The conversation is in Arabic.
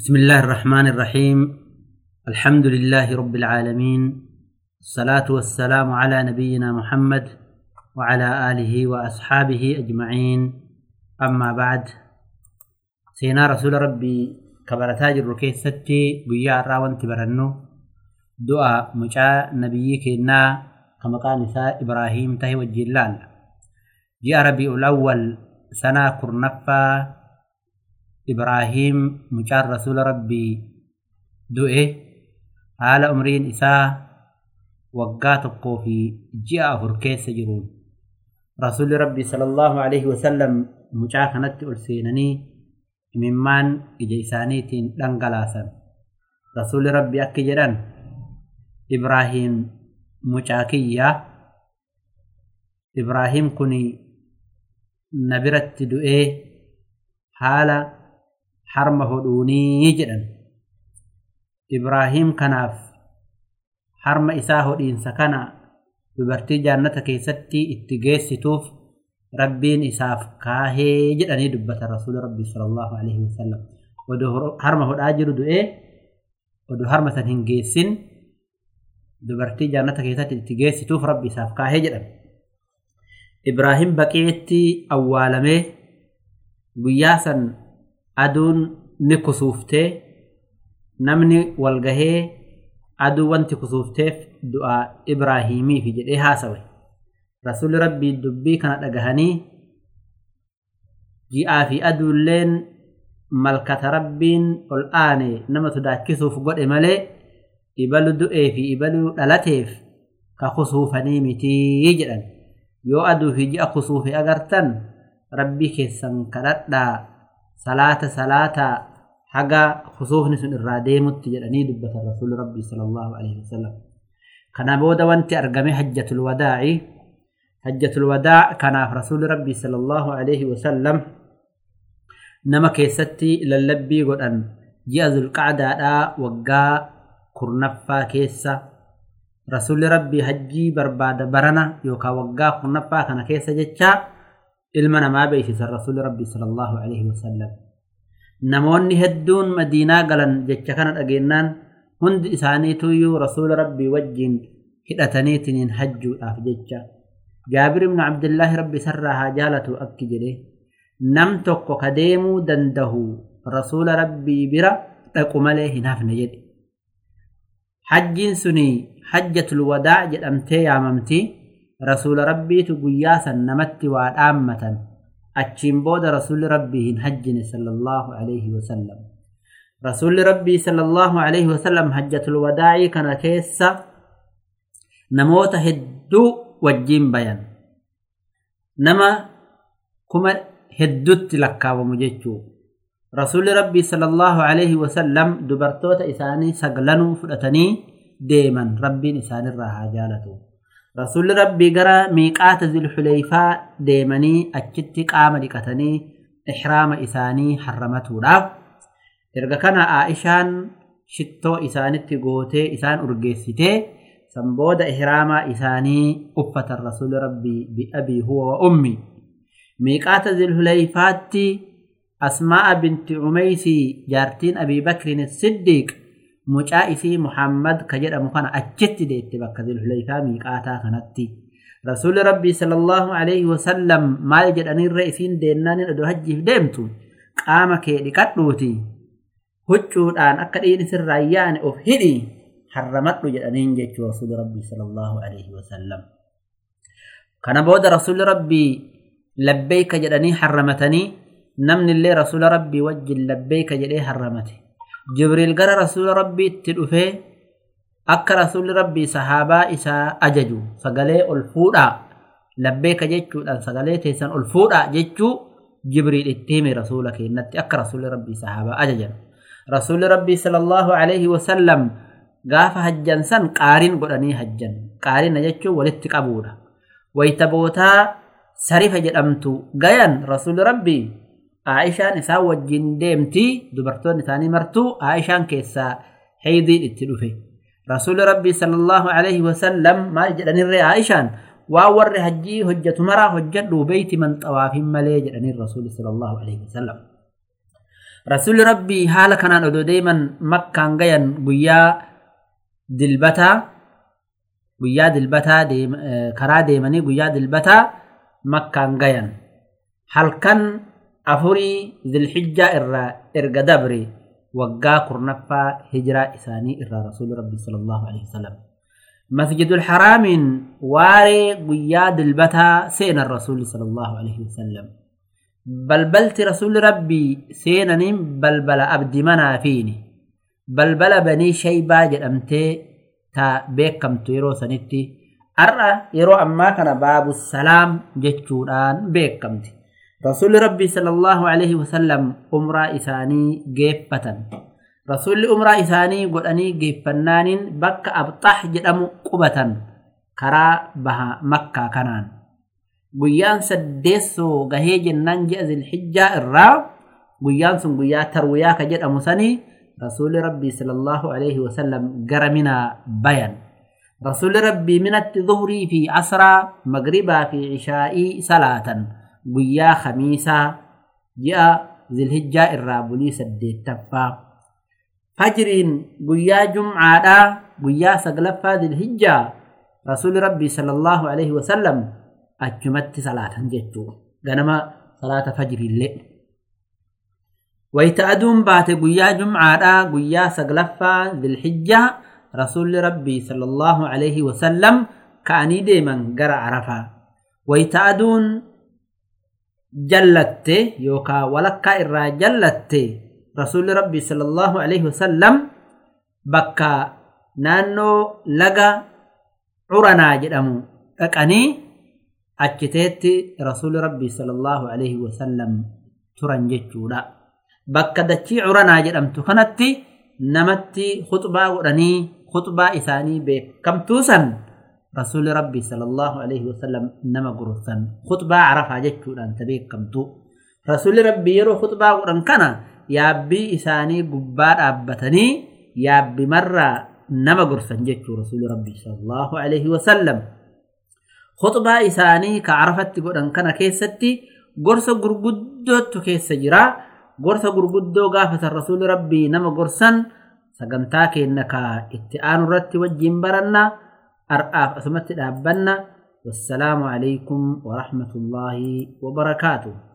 بسم الله الرحمن الرحيم. الحمد لله رب العالمين. الصلاة والسلام على نبينا محمد وعلى آله وأصحابه أجمعين. أما بعد سينا رسول ربي كبرتاج الركيستي قيا راوان تبرنو. دعاء مجاء نبيك إنا كما قال نساء إبراهيم تهي والجلال جاء ربيع الأول سنة Ibraahiim mucaan rasuula rabbii du'e haala umriin isaa waggaa tokkoo fi ji'a afur keessa jiruun. Rasuulli rabbii sallallahu alaihi wasallam mucaa kanatti ol seenanii imimmaan ija isaaniitiin dhangalaasan. Rasuulli rabbii akka jedhan Ibraahiim mucaa kiyya. Ibraahiim kun nabiratti du'ee haala harma hodhuunii jedhan ibraahiim kanaaf harma isaa hodhiinsa kana dubartii jaannata keessatti itti geessituuf rabbiin isaaf kaahee jedhanii dubbata rasuula rabbii sallallahu alaihi wasallam odoo harma hodhaa jiru du'ee odoo harma san hin geessin dubartii jaannata keessatti itti geessituuf rabbi isaaf kaahee jedhan ibraahiim baqiitti awwaalamee guyyaa san aduun ni kusuuftee namni walgahee aduu wanti kusuufteef du'aa ibraahimiif jedhee haasawe rasuulli rabbii dubbii kana dhagahanii ji'aa fi aduulleen malkata rabbiin ol aane nama sodaachisuuf godhe malee ibalu du'ee fi ibaluu dhalateef ka kusuufanii mitii jedhan yoo aduu fi ji'a kusuufe agartan rabbii keessan kadhadhaa salaata salaata haga kusuufni sun irraa deemutti jedhanii dubbatan rasuulli rabbii sallallahu alaihi wasallam kana booda wanti argame hajjatul wadaa'i hajjatul wadaa kanaaf rasuulli rabbii sallallahu alaihi wasallam nama keessatti lallabbii godhan ji'a zulqacdaadhaa waggaa kurnaffaa keessa rasuulli rabbii hajjii barbaada barana yookaan waggaa kurnaffaa kana keessa jechaa ilma namaa beeksisan rasuulli rabbii sallallahu alaihi wasallam namoonni hedduun madiinaa galan jecha kana dhageennaan hundi isaaniituyyuu rasuula rabbii wajjiin hidhataniitiniin hajjuudhaaf jecha jaabir ibnu abdillaahi rabbi isarraa haa jaalatu akki jedhe nam tokko ka deemuu dandahu rasuula rabbii bira dhaqu malee hin hafne jedhe hajjiin suni hajjatul wadaa jedhamtee yaamamtii رسول ربي تقياسا نمت وعامة أتشين بود رسول ربي هجن صلى الله عليه وسلم. رسول ربي صلى الله عليه وسلم هجة الوداع كان كيسا نموت هدو وجين بيان. نما كما هدوت لكا ومجيشو رسول ربي صلى الله عليه وسلم دبرتوت إساني سقلنوا فلتني ديما. ربي نساني راها جالتو. Rasuulli rabbii gara miiqaata zilxuleyfaa deemanii achitti qaama dhiqatanii ihraama isaanii harramatuudhaaf erga kana aa'ishaan shittoo isaanitti gootee isaan urgeessitee san booda ihraamaa isaanii uffatan rasuulli rabbii bi'abii huwa wa ummi miiqaata zilxuleyfaatti asmaa'a binti umeysii jaartiin abii bakrin siddiiq mucaa isii muhammad ka jedhamu kana achitti deette bakka zilxuleyfaa miiqaataa kanatti rasuulli rabbii sallallahu alaihi wasallam maal jedhanirra isiin deennaanin odoo hajjiif deemtu qaama kee dhiqadhuuti huccuudhaan akka dhiin isirraa yaane of hidhi harramadhu jedhaniin jechuu rasuulli rabbii sallallahu alaihi wasallam kana booda rasuulli rabbii labbeeyka jedhanii harramatanii namni illee rasuula rabbii wajjin labbeeyka jedhee harramate rabbii itti dhufee akka rasuulli rabbii sahaabaa isaa ajaju sagalee ol fuudhaa labbeeka jechuudhaan sagalee teessan ol fuudhaa jechuu jibriil itti hime rasuula keenyatti akka rasuulli rabbii sahaabaa ajajan rasuulli rabbii sallallahu alaihi wasallam gaafa hajjan san qaariin godhanii hajjan qaariina jechuun walitti qabuudha wayta bootaa sarifa jedhamtu gayan rasuulli rabbii Aishaan isaan wajjin deemtii dubartoonni isaanii martuu Aishaan keessaa heeydiin itti dhufe. Rasuulli Rabbii sallallahu alaihi wasallam maal jedhanirree Aishaan waan warri hajjii hojjetu maraa hojjedhu beeyti man xawaafin malee jedhanii rasuulli sallallahu alaihi wasallam. rasuulli rabbii haala kanaan odoo deeman makkaan gayan guyyaa dilbataa guyyaa dilbataa karaa deemanii guyyaa dilbataa makkaan gayan halkan afurii zilhijjaa irraa erga dabre waggaa kurnaffaa hijiraa isaanii irraa rasuulli rabbii sallallahu alaihi wasallam masjidul haraamiin waaree guyyaa dilbataa seenan rasuulli sallallahu alaihi wasallam balbalti rasuulli rabbii seenaniin balbala abdi manaafiini balbala banii shaybaa jedhamtee ta beekamtu yeroo sanitti har'a yeroo ammaa kana baabu salaam jechuudhaan beekamti رسول ربي صلى الله عليه وسلم أمرا إساني جيبة رسول أمرا إساني قل أني جيبنان بك أبطح جدم قبة كرا بها مكة كنان. قيان سدسو غهي جنان جأز الحجة الرا قيان سن قيا ترويا كجد أمساني رسول ربي صلى الله عليه وسلم قرمنا بيان. رسول ربي من الظهر في عصر مغربا في عشاء صلاةً. Guyyaa khamiisaa ji'a zilhijjaa irraa bulii saddeettaffaa fajriin guyyaa jumcaadhaa guyyaa saglaffaa zilhijjaa rasuuli rabbii sallallahu alaihi wasallam achumatti salaatan jechuu ganama salaata fajriillee wayta aduun baate guyyaa jumcaadhaa guyyaa saglaffaa zilhijjaa rasuulli rabbii sallallahu alaihi wasallam ka'anii deeman gara arafaa wayta aduun jallatte yookaan walakkaa irraa jallatte rasuulli rabbii sallallahu alaihi wasallam bakka naannoo laga curanaa jedhamu dhaqanii achiteetti rasuulli rabbii sallallahu alaihi wasallam turan jechuudha. Bakka dachii curanaa jedhamtu kanatti namatti khutbaa godhanii khutbaa isaanii beekamtuu san رسول ربي صلى الله عليه وسلم نما قرصن. خطبة عرفها جتشودان تبيكمتو رسول ربي يرو خطبة قرن كان يابي إساني قبار أبتني. يابي مرة نما قرصن جتشو رسول ربي صلى الله عليه وسلم. خطبة إساني كعرفت قرن كان كيستي. قرص قرقدو كيس جرا قرص قرقدو قافة الرسول ربي نما قرصن. سقمتاك إنك اتآن رت وجين برنا. أرآف أثمت الأبنة والسلام عليكم ورحمة الله وبركاته.